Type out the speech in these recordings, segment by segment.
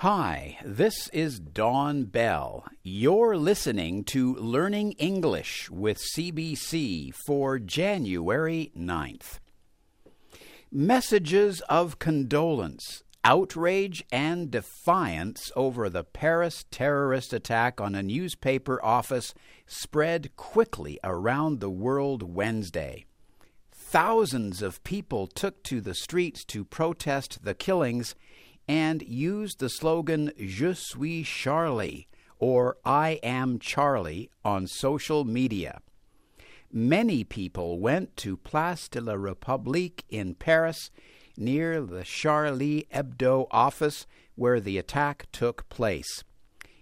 Hi, this is Don Bell. You're listening to Learning English with CBC for January 9th. Messages of condolence, outrage, and defiance over the Paris terrorist attack on a newspaper office spread quickly around the world Wednesday. Thousands of people took to the streets to protest the killings and used the slogan Je suis Charlie or I am Charlie on social media. Many people went to Place de la République in Paris near the Charlie Hebdo office where the attack took place.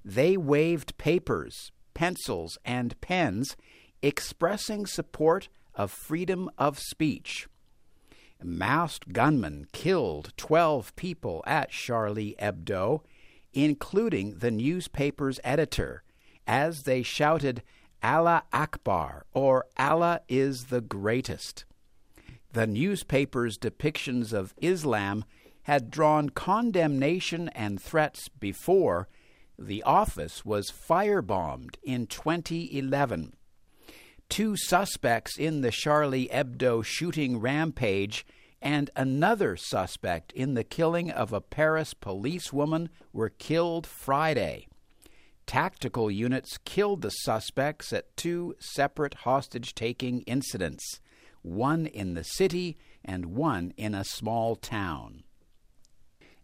They waved papers, pencils, and pens expressing support of freedom of speech masked gunmen killed 12 people at Charlie Hebdo, including the newspaper's editor, as they shouted, Allah Akbar, or Allah is the greatest. The newspaper's depictions of Islam had drawn condemnation and threats before. The office was firebombed in 2011. Two suspects in the Charlie Hebdo shooting rampage and another suspect in the killing of a Paris policewoman were killed Friday. Tactical units killed the suspects at two separate hostage taking incidents, one in the city and one in a small town.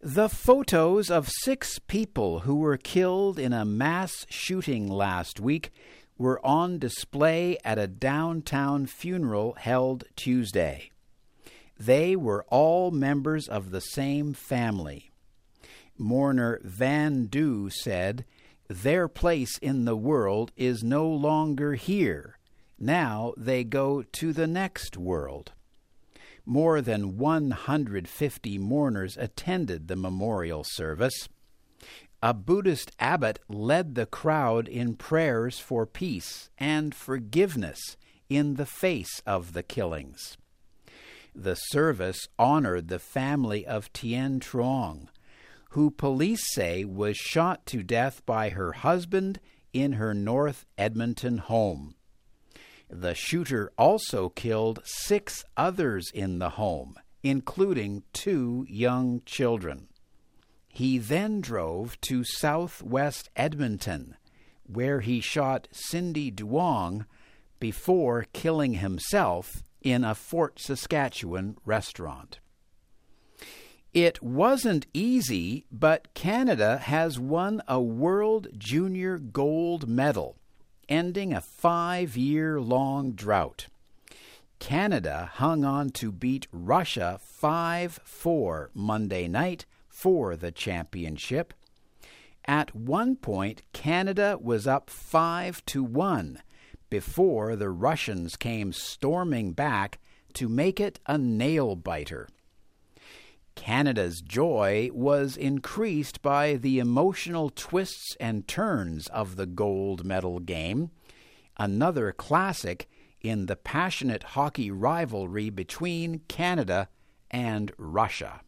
The photos of six people who were killed in a mass shooting last week were on display at a downtown funeral held Tuesday. They were all members of the same family. Mourner Van Du said, Their place in the world is no longer here. Now they go to the next world. More than 150 mourners attended the memorial service. A Buddhist abbot led the crowd in prayers for peace and forgiveness in the face of the killings. The service honored the family of Tien Truong, who police say was shot to death by her husband in her North Edmonton home. The shooter also killed six others in the home, including two young children. He then drove to southwest Edmonton, where he shot Cyndi Duong before killing himself in a Fort Saskatchewan restaurant. It wasn't easy, but Canada has won a World Junior Gold Medal, ending a five year long drought. Canada hung on to beat Russia 5 4 Monday night for the championship. At one point, Canada was up 5 to 1 before the Russians came storming back to make it a nail biter. Canada's joy was increased by the emotional twists and turns of the gold medal game, another classic in the passionate hockey rivalry between Canada and Russia.